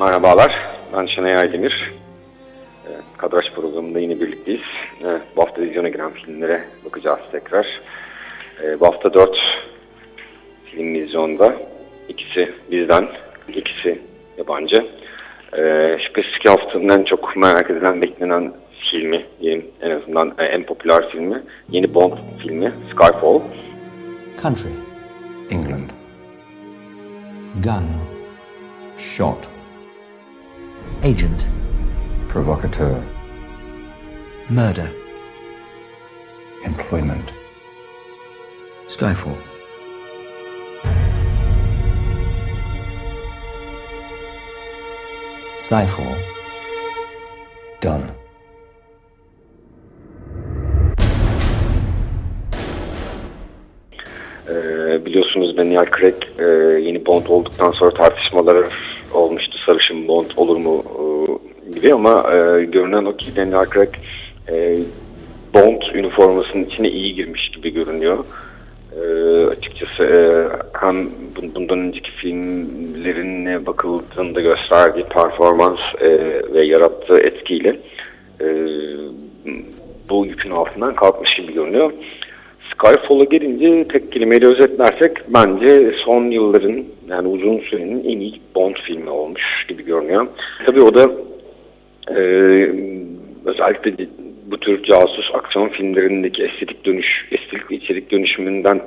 Merhabalar, ben Şenay Aydemir. Ee, Kadraş programında yine birlikteyiz. Ee, bu hafta vizyona giren filmlere bakacağız tekrar. Ee, bu hafta dört film vizyonda. İkisi bizden, ikisi yabancı. Şüphesiz ki haftanın en çok merak edilen, beklenen filmi, diyeyim, en azından e, en popüler filmi, yeni Bond filmi Skyfall. Country. England. Gun. Shot. Agent. Provocateur. Murder. Employment. Skyfall. Skyfall. Done. Biliyorsunuz Daniel Craig e, yeni Bond olduktan sonra tartışmalar olmuştu. Sarışın Bond olur mu e, gibi ama e, görünen o ki Daniel Craig e, Bond üniformasının içine iyi girmiş gibi görünüyor. E, açıkçası e, hem bundan önceki filmlerine bakıldığında gösterdiği performans e, ve yarattığı etkiyle e, bu yükün altından kalkmış gibi görünüyor. Skyfall'a gelince tek kelimeyle özetlersek bence son yılların yani uzun sürenin en iyi Bond filmi olmuş gibi görünüyor. Tabii o da e, özellikle bu tür casus aksiyon filmlerindeki estetik dönüş, estetik ve içerik dönüşümünden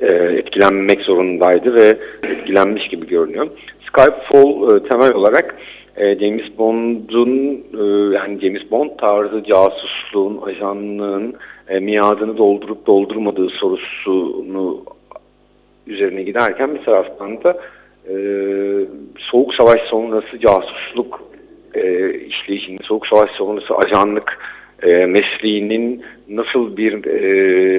e, etkilenmek zorundaydı ve etkilenmiş gibi görünüyor. Skyfall e, temel olarak e, James Bond'un e, yani James Bond tarzı casusluğun, ajanlığın e, miadını doldurup doldurmadığı sorusunu üzerine giderken bir taraftan da e, Soğuk Savaş sonrası casusluk e, Soğuk Savaş sonrası ajanlık mesleğinin nasıl bir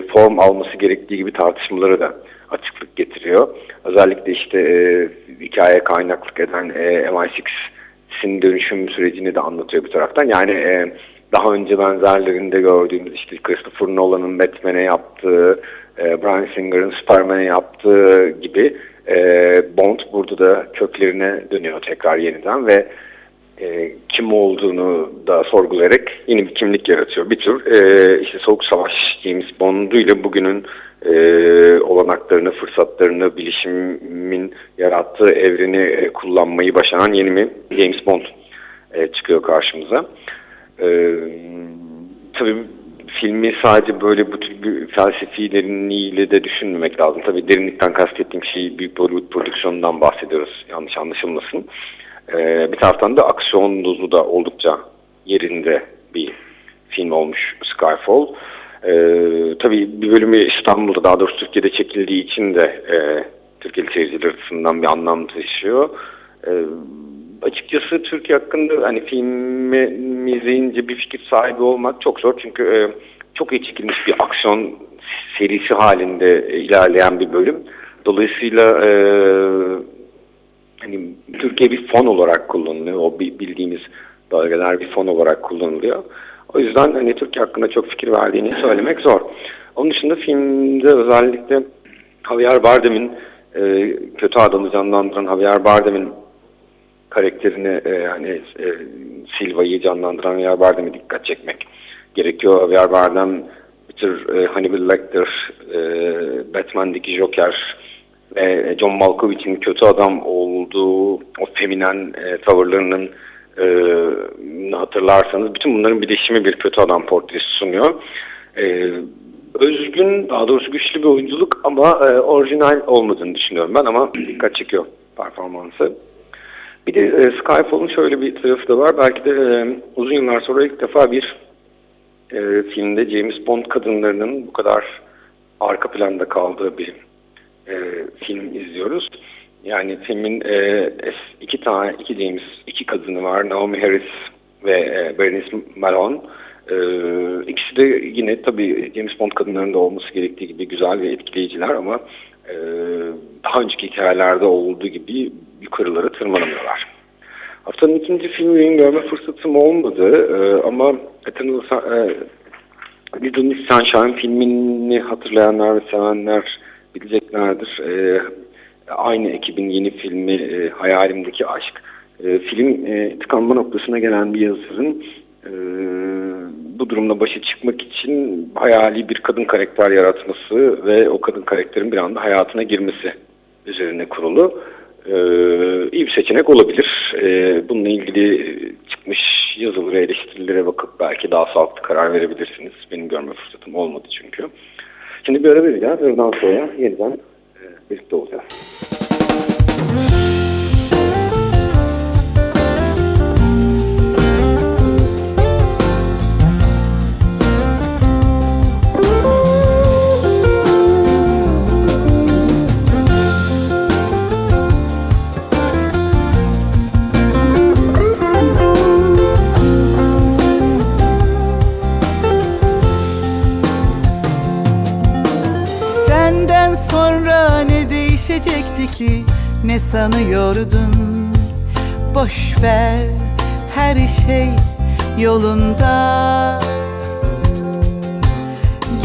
form alması gerektiği gibi tartışmaları da açıklık getiriyor. Özellikle işte hikaye kaynaklık eden e, MI6'sin dönüşüm sürecini de anlatıyor bir taraftan. Yani e, daha önce benzerlerinde gördüğümüz işte Christopher Nolan'ın Batman'e yaptığı, e, Brian Singer'ın Superman'e yaptığı gibi e, Bond burada da köklerine dönüyor tekrar yeniden ve e, kim olduğunu da sorgulayarak yeni bir kimlik yaratıyor. Bir tür e, işte Soğuk Savaş James Bond'u ile bugünün e, olanaklarını, fırsatlarını, bilişimin yarattığı evreni e, kullanmayı başaran yeni bir James Bond e, çıkıyor karşımıza. Ee, tabii filmi sadece böyle bu tür bir felsefi derinliğiyle de düşünmemek lazım. Tabii derinlikten kastettiğim şey büyük Bollywood prodüksiyonundan bahsediyoruz. Yanlış anlaşılmasın. Ee, bir taraftan da aksiyon dozu da oldukça yerinde bir film olmuş Skyfall. Ee, tabii bir bölümü İstanbul'da daha doğrusu Türkiye'de çekildiği için de e, Türkiye'li seyirciler açısından bir anlam taşıyor. Ee, açıkçası Türkiye hakkında hani filmi izleyince bir fikir sahibi olmak çok zor. Çünkü e, çok iyi çekilmiş bir aksiyon serisi halinde e, ilerleyen bir bölüm. Dolayısıyla e, hani Türkiye bir fon olarak kullanılıyor. O bildiğimiz bölgeler bir fon olarak kullanılıyor. O yüzden hani Türkiye hakkında çok fikir verdiğini söylemek zor. Onun dışında filmde özellikle Javier Bardem'in e, kötü adamı canlandıran Javier Bardem'in karakterini e, hani e, Silva'yı canlandıran Javier Bardem'e dikkat çekmek gerekiyor. Javier Bardem bir tür e, Hannibal Lecter, e, Batman'deki Joker ve John Malkovich'in kötü adam olduğu o feminen e, tavırlarının e, hatırlarsanız bütün bunların birleşimi bir kötü adam portresi sunuyor. E, özgün, daha doğrusu güçlü bir oyunculuk ama e, orijinal olmadığını düşünüyorum ben ama dikkat çekiyor performansı. Bir de e, Skyfall'un şöyle bir tarafı da var. Belki de e, uzun yıllar sonra ilk defa bir e, filmde James Bond kadınlarının bu kadar arka planda kaldığı bir e, film izliyoruz. Yani filmin e, iki tane, iki James, iki kadını var. Naomi Harris ve e, Berenice Malone. E, ikisi de yine tabii James Bond kadınlarında olması gerektiği gibi güzel ve etkileyiciler ama e, daha önceki hikayelerde olduğu gibi yukarılara tırmanamıyorlar. Haftanın ikinci filmini görme fırsatım olmadı e, ama Eternal e, Little Miss Sunshine filmini hatırlayanlar ve sevenler bileceklerdir. E, aynı ekibin yeni filmi e, Hayalimdeki Aşk. E, film e, tıkanma noktasına gelen bir yazarın e, bu durumla başa çıkmak için hayali bir kadın karakter yaratması ve o kadın karakterin bir anda hayatına girmesi üzerine kurulu. Ee, iyi bir seçenek olabilir. Ee, bununla ilgili çıkmış yazılı eleştirilere bakıp belki daha sağlıklı karar verebilirsiniz. Benim görme fırsatım olmadı çünkü. Şimdi bir ara vereceğiz. Aradan sonra yeniden e, birlikte olacağız. Ki ne sanıyordun? Boş ver her şey yolunda.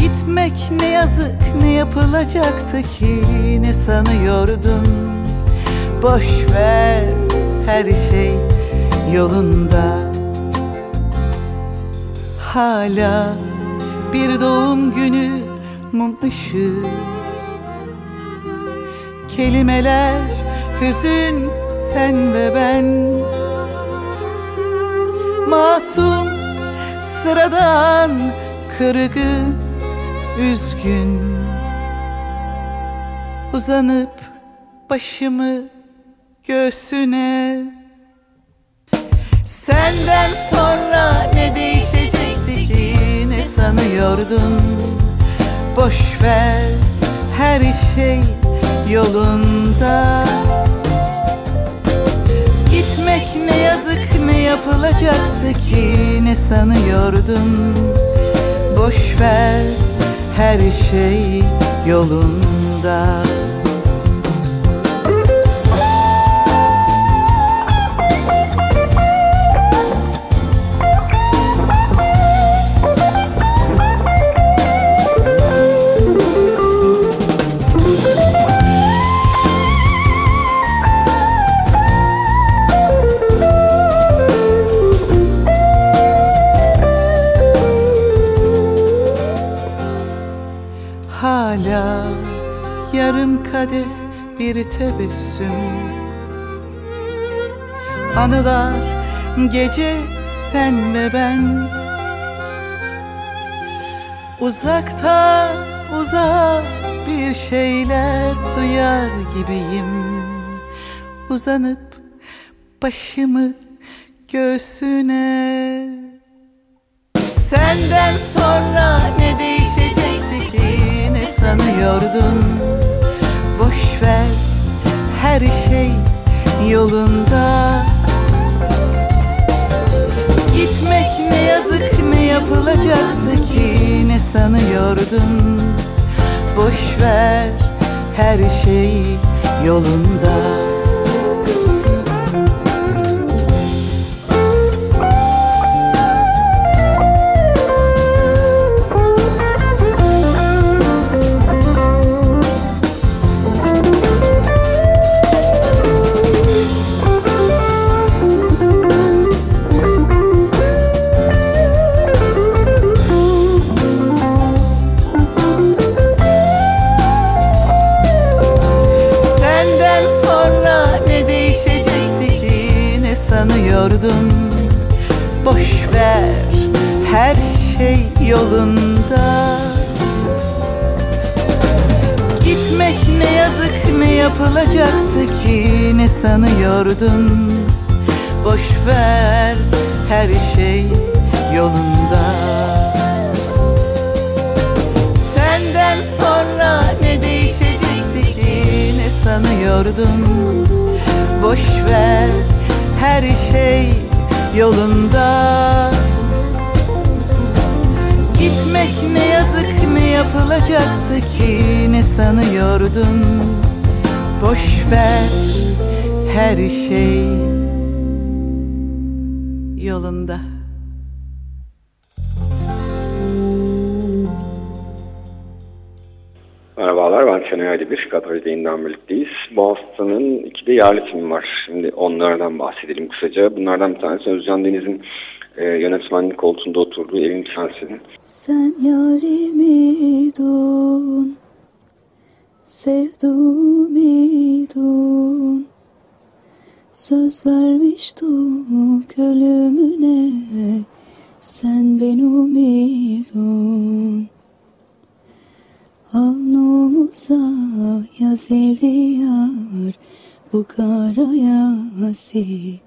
Gitmek ne yazık ne yapılacaktı ki ne sanıyordun? Boş ver her şey yolunda. Hala bir doğum günü mum ışığı kelimeler hüzün sen ve ben. Masum sıradan kırgın üzgün. Uzanıp başımı göğsüne. Senden sonra ne değişecekti ki? Ne sanıyordun? Boş ver her şey yolunda. Gitmek ne yazık ne yapılacaktı ki? Ne sanıyordun? Boş ver her şey yolunda bir tebessüm. Anılar gece sen ve ben. Uzakta uzak bir şeyler duyar gibiyim. Uzanıp başımı göğsüne. Senden sonra ne değişecekti ki? Ne sanıyordun ver her şey yolunda. Gitmek ne yazık ne yapılacaktı ki? Ne sanıyordun? Boş ver her şey yolunda sanıyordun Boş ver her şey yolunda. Gitmek ne yazık ne yapılacaktı ki? Ne sanıyordun? Boş ver her şey yolunda. Senden sonra ne değişecekti ki? Ne sanıyordun? Boş ver her şey yolunda. Gitmek ne yazık ne yapılacaktı ki? Ne sanıyordun? Boş ver her şey yolunda Merhabalar ben Şenay Ali Bir. Katar yayından birlikteyiz. Bu haftanın iki de yerli film var. Şimdi onlardan bahsedelim kısaca. Bunlardan bir tanesi Özcan Deniz'in e, yönetmenlik koltuğunda oturduğu Evin Sensin. Sen yarimiydun Sevduğumiydun Söz vermiştim ölümüne Sen benumiydun Alnımıza yazıldı yar Bu kara yazı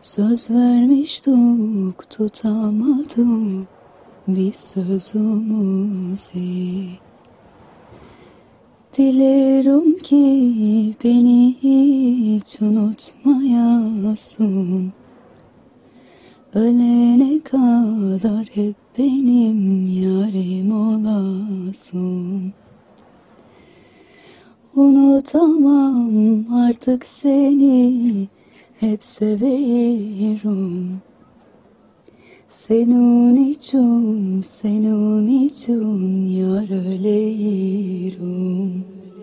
Söz vermiştik tutamadık biz sözümüzü. Dilerim ki beni hiç unutmayasın. Ölene kadar hep benim yarim olasın. Unutamam artık seni hep severim Senin için, senin için yar öleyim.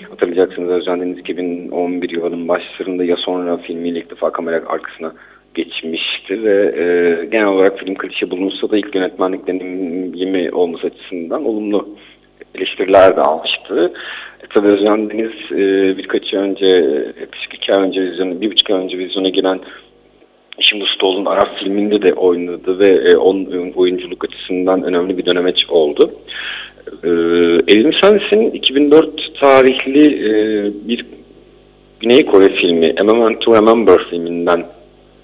Hatırlayacaksınız Özcan Deniz 2011 yılının başlarında Ya Sonra filmiyle ilk defa kamera arkasına geçmişti ve e, genel olarak film klişe bulunsa da ilk yönetmenlik deneyimi olması açısından olumlu eleştiriler de almıştı. E, tabii Özcan Deniz e, birkaç ay önce, yaklaşık iki ay önce vizyona, bir buçuk ay önce vizyona giren Şimdi Stoll'un Arap filminde de oynadı ve e, onun oyunculuk açısından önemli bir dönemeç oldu. E, Elim Sensin 2004 tarihli e, bir Güney Kore filmi A Moment to Remember filminden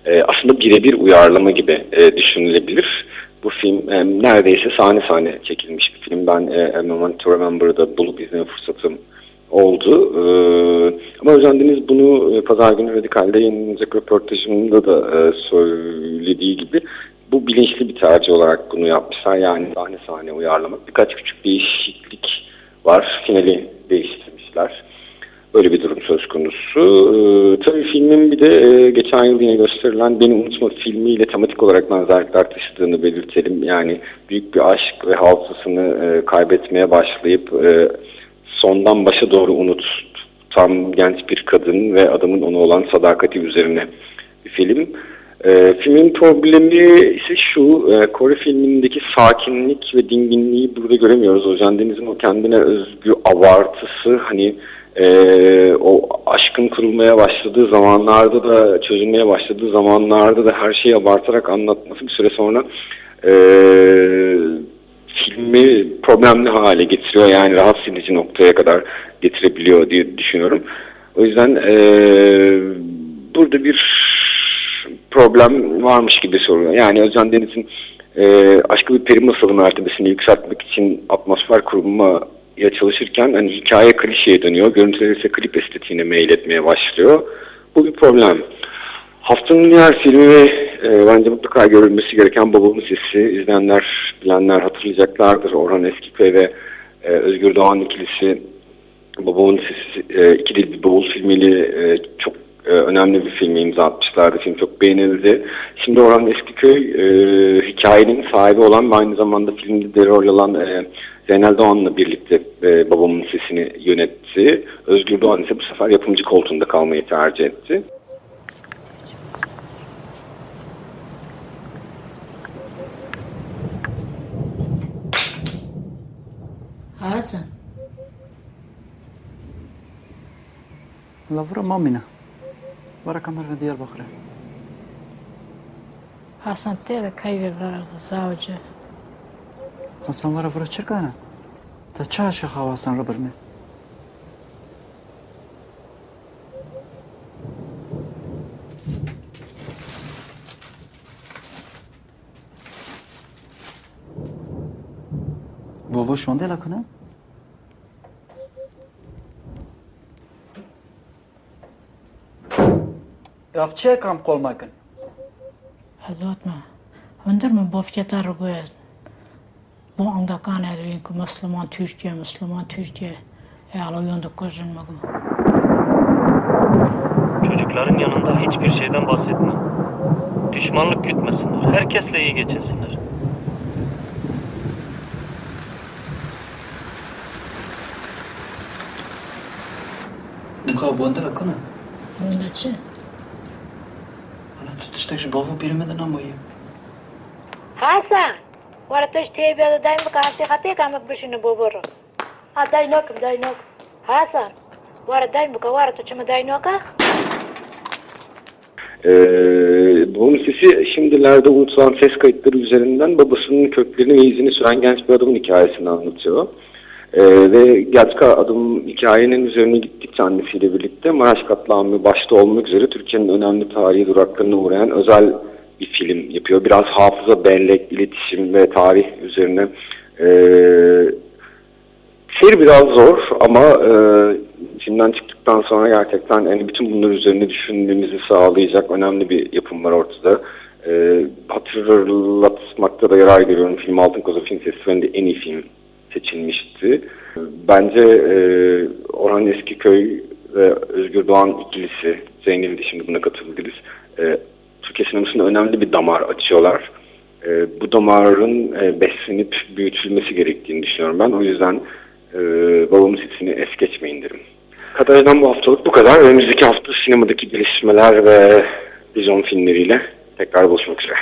e, aslında birebir uyarlama gibi e, düşünülebilir. Bu film e, neredeyse sahne sahne çekilmiş bir film. Ben e, A Moment to Remember'da bulup izleme fırsatım oldu. Ama Özcan Deniz bunu e, Pazar günü Radikal'de yayınlanacak röportajında da söylediği gibi bu bilinçli bir tercih olarak bunu yapmışlar. Yani sahne sahne uyarlamak. Birkaç küçük değişiklik var. Finali değiştirmişler. Böyle bir durum söz konusu. Ee, tabii filmin bir de e, geçen yıl yine gösterilen Beni Unutma filmiyle tematik olarak benzerlikler taşıdığını belirtelim. Yani büyük bir aşk ve hafızasını e, kaybetmeye başlayıp e, sondan başa doğru unutan genç bir kadın ve adamın ona olan sadakati üzerine bir film. E, filmin problemi ise şu, e, Kore filmindeki sakinlik ve dinginliği burada göremiyoruz. Ozan Deniz'in o kendine özgü abartısı hani e, o aşkın kurulmaya başladığı zamanlarda da çözülmeye başladığı zamanlarda da her şeyi abartarak anlatması bir süre sonra e, filmi problemli hale getiriyor. Yani rahatsız edici noktaya kadar getirebiliyor diye düşünüyorum. O yüzden e, burada bir problem varmış gibi soruyor. Yani Özcan Deniz'in e, aşkı bir peri masalı mertebesini yükseltmek için atmosfer kurmaya çalışırken hani hikaye klişeye dönüyor. Görüntüler ise klip estetiğine meyletmeye başlıyor. Bu bir problem. Haftanın diğer filmi e, bence mutlaka görülmesi gereken Babamın Sesi. İzleyenler, bilenler hatırlayacaklardır. Orhan Eskikaya ve e, Özgür Doğan ikilisi Babamın Sesi e, iki dil bir bavul filmiyle e, çok e, önemli bir filmi imza atmışlardı. Film çok beğenildi. Şimdi Orhan Eskiköy e, hikayenin sahibi olan ve aynı zamanda filmde de rol alan e, Zeynel Doğan'la birlikte e, babamın sesini yönetti. Özgür Doğan ise bu sefer yapımcı koltuğunda kalmayı tercih etti. Hasan. Lavra mamina. Bara kameraya Diyarbakır'a. Hasan tera kayve zawje. Hasan حسن ورا ورا چر کنه تا چه اشه خواه رو برمه بابا شونده لکنه؟ یاف چه کم قول مکن؟ هزات ما هندر من بافتیتا رو گوید Bu anda kan edin ki Müslüman Türkiye, Müslüman Türkiye. E gözün magım. Çocukların yanında hiçbir şeyden bahsetme. Düşmanlık gütmesinler. Herkesle iyi geçinsinler. Muka bonda lakana. Bunda çi? Ana tutuştak bova birimeden amayım. Hasan. Tuş tebiyada daim bu kasi hati kamak bişini boboro. Ha dainokum dainok. Hasan. Wara daim bu wara tuçuma dainoka. Ee, bunun sesi şimdilerde unutulan ses kayıtları üzerinden babasının köklerini ve izini süren genç bir adamın hikayesini anlatıyor. Ee, ve gerçek adım hikayenin üzerine gittikçe annesiyle birlikte Maraş katliamı başta olmak üzere Türkiye'nin önemli tarihi duraklarına uğrayan özel bir film yapıyor. Biraz hafıza, bellek, iletişim ve tarih üzerine ee, Seyir biraz zor ama e, filmden çıktıktan sonra gerçekten yani bütün bunlar üzerine düşünmemizi sağlayacak önemli bir yapım var ortada. E, hatırlatmakta da yarar görüyorum. Film Altın Koza Film Festivali'nde en iyi film seçilmişti. Bence e, Orhan Eskiköy ve Özgür Doğan ikilisi, Zeynep'i de şimdi buna katılabiliriz. E, Türkiye sinemasında önemli bir damar açıyorlar. E, bu damarın e, beslenip büyütülmesi gerektiğini düşünüyorum ben. O yüzden e, babamın sesini es geçmeyin derim. Kadarından bu haftalık bu kadar. Önümüzdeki hafta sinemadaki gelişmeler ve vizyon filmleriyle tekrar buluşmak üzere.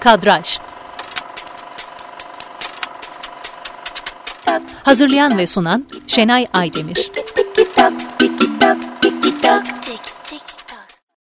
Kadraj Hazırlayan ve sunan Şenay Aydemir